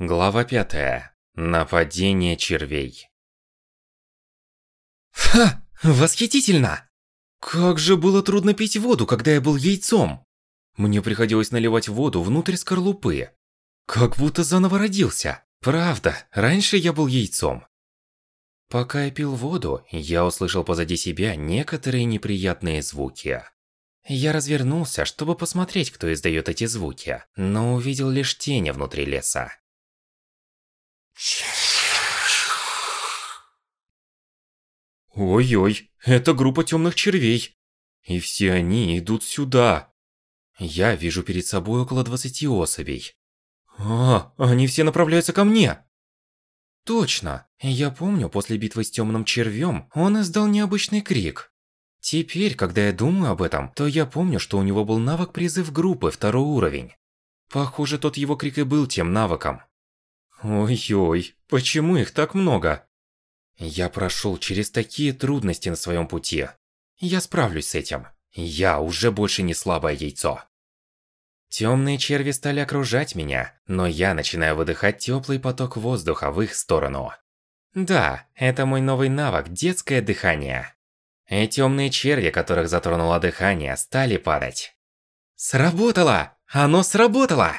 Глава 5. Нападение червей. Ха! Восхитительно! Как же было трудно пить воду, когда я был яйцом. Мне приходилось наливать воду внутрь скорлупы. Как будто заново родился. Правда, раньше я был яйцом. Пока я пил воду, я услышал позади себя некоторые неприятные звуки. Я развернулся, чтобы посмотреть, кто издает эти звуки, но увидел лишь тени внутри леса. Ой-ой, это группа темных червей. И все они идут сюда. Я вижу перед собой около 20 особей. А, они все направляются ко мне. Точно. Я помню, после битвы с темным червем он издал необычный крик. Теперь, когда я думаю об этом, то я помню, что у него был навык призыв группы, второй уровень. Похоже, тот его крик и был тем навыком. Ой-ой, почему их так много? Я прошел через такие трудности на своем пути. Я справлюсь с этим. Я уже больше не слабое яйцо. Темные черви стали окружать меня, но я начинаю выдыхать теплый поток воздуха в их сторону. Да, это мой новый навык – детское дыхание. И темные черви, которых затронуло дыхание, стали падать. Сработало! Оно сработало!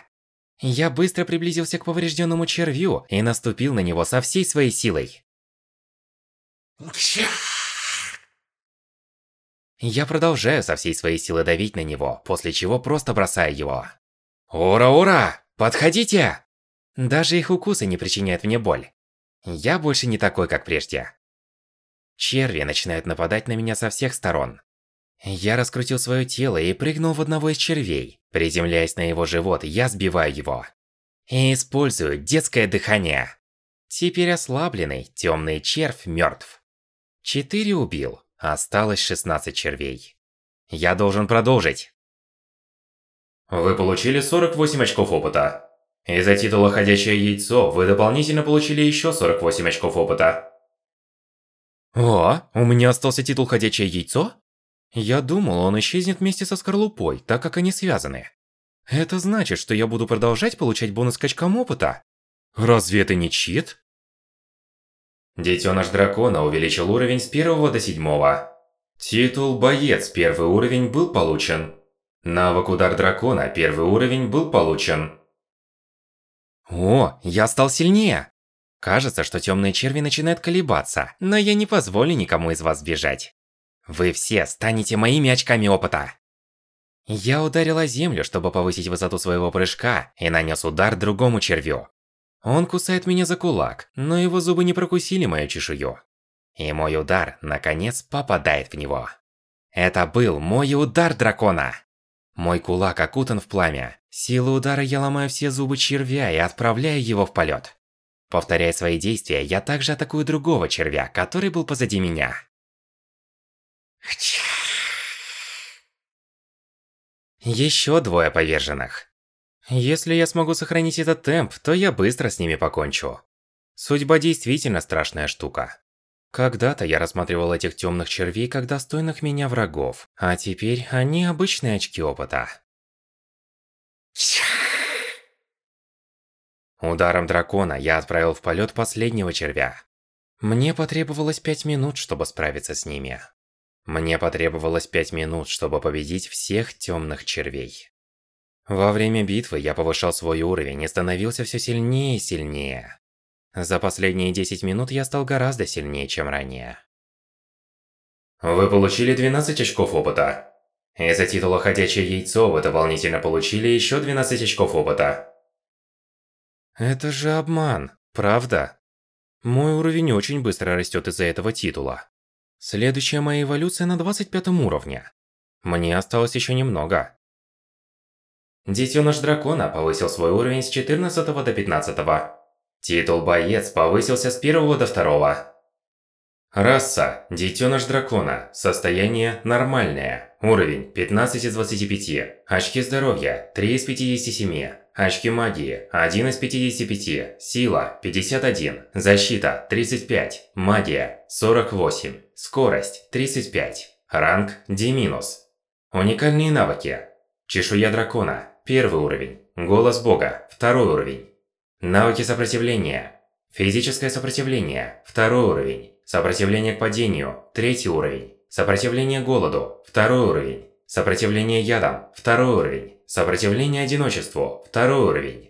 Я быстро приблизился к поврежденному червю и наступил на него со всей своей силой. Я продолжаю со всей своей силы давить на него, после чего просто бросаю его. Ура-ура! Подходите! Даже их укусы не причиняют мне боль. Я больше не такой, как прежде. Черви начинают нападать на меня со всех сторон. Я раскрутил свое тело и прыгнул в одного из червей. Приземляясь на его живот, я сбиваю его. И использую детское дыхание. Теперь ослабленный, темный червь мертв. Четыре убил, осталось 16 червей. Я должен продолжить. Вы получили 48 очков опыта. Из-за титула «Ходячее яйцо» вы дополнительно получили еще 48 очков опыта. О, у меня остался титул «Ходячее яйцо»? Я думал, он исчезнет вместе со скорлупой, так как они связаны. Это значит, что я буду продолжать получать бонус к очкам опыта? Разве это не чит? Детёныш дракона увеличил уровень с 1 до 7. Титул «Боец» первый уровень был получен. Навык «Удар дракона» первый уровень был получен. О, я стал сильнее! Кажется, что темные черви начинают колебаться, но я не позволю никому из вас сбежать. Вы все станете моими очками опыта. Я ударил о землю, чтобы повысить высоту своего прыжка, и нанес удар другому червю. Он кусает меня за кулак, но его зубы не прокусили мою чешую. И мой удар, наконец, попадает в него. Это был мой удар дракона! Мой кулак окутан в пламя. Силой удара я ломаю все зубы червя и отправляю его в полет. Повторяя свои действия, я также атакую другого червя, который был позади меня. Еще двое поверженных. Если я смогу сохранить этот темп, то я быстро с ними покончу. Судьба действительно страшная штука. Когда-то я рассматривал этих темных червей как достойных меня врагов, а теперь они обычные очки опыта. Ударом дракона я отправил в полет последнего червя. Мне потребовалось пять минут, чтобы справиться с ними. Мне потребовалось пять минут, чтобы победить всех темных червей. Во время битвы я повышал свой уровень и становился все сильнее и сильнее. За последние 10 минут я стал гораздо сильнее, чем ранее. Вы получили 12 очков опыта. Из-за титула «Ходячее яйцо» вы дополнительно получили еще 12 очков опыта. Это же обман, правда? Мой уровень очень быстро растет из-за этого титула. Следующая моя эволюция на 25 уровне. Мне осталось еще немного. Детёныш дракона повысил свой уровень с 14 до 15. Титул боец повысился с 1 до 2. Раса – детёныш дракона, состояние – нормальное, уровень – 15 из 25, очки здоровья – 3 из 57, Очки магии – 1 из 55, сила – 51, защита – 35, магия – 48, скорость – 35, ранг – D-. Уникальные навыки. Чешуя дракона – первый уровень, голос бога – второй уровень. Навыки сопротивления. Физическое сопротивление – второй уровень. Сопротивление к падению – третий уровень. Сопротивление голоду – второй уровень. Сопротивление ядам – второй уровень. Сопротивление одиночеству – второй уровень.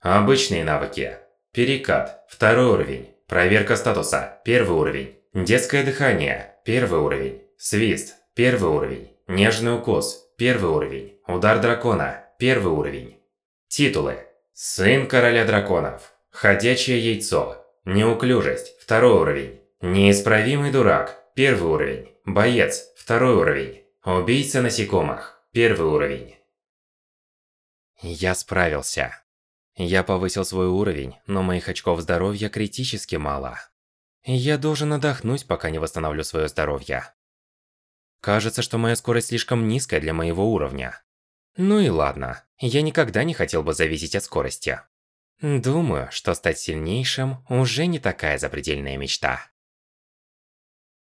Обычные навыки. Перекат – второй уровень. Проверка статуса – первый уровень. Детское дыхание – первый уровень. Свист – первый уровень. Нежный укус – первый уровень. Удар дракона – первый уровень. Титулы. Сын короля драконов. Ходячее яйцо. Неуклюжесть – второй уровень. Неисправимый дурак – первый уровень. Боец – второй уровень. Убийца насекомых – первый уровень. Я справился. Я повысил свой уровень, но моих очков здоровья критически мало. Я должен отдохнуть, пока не восстановлю свое здоровье. Кажется, что моя скорость слишком низкая для моего уровня. Ну и ладно, я никогда не хотел бы зависеть от скорости. Думаю, что стать сильнейшим уже не такая запредельная мечта.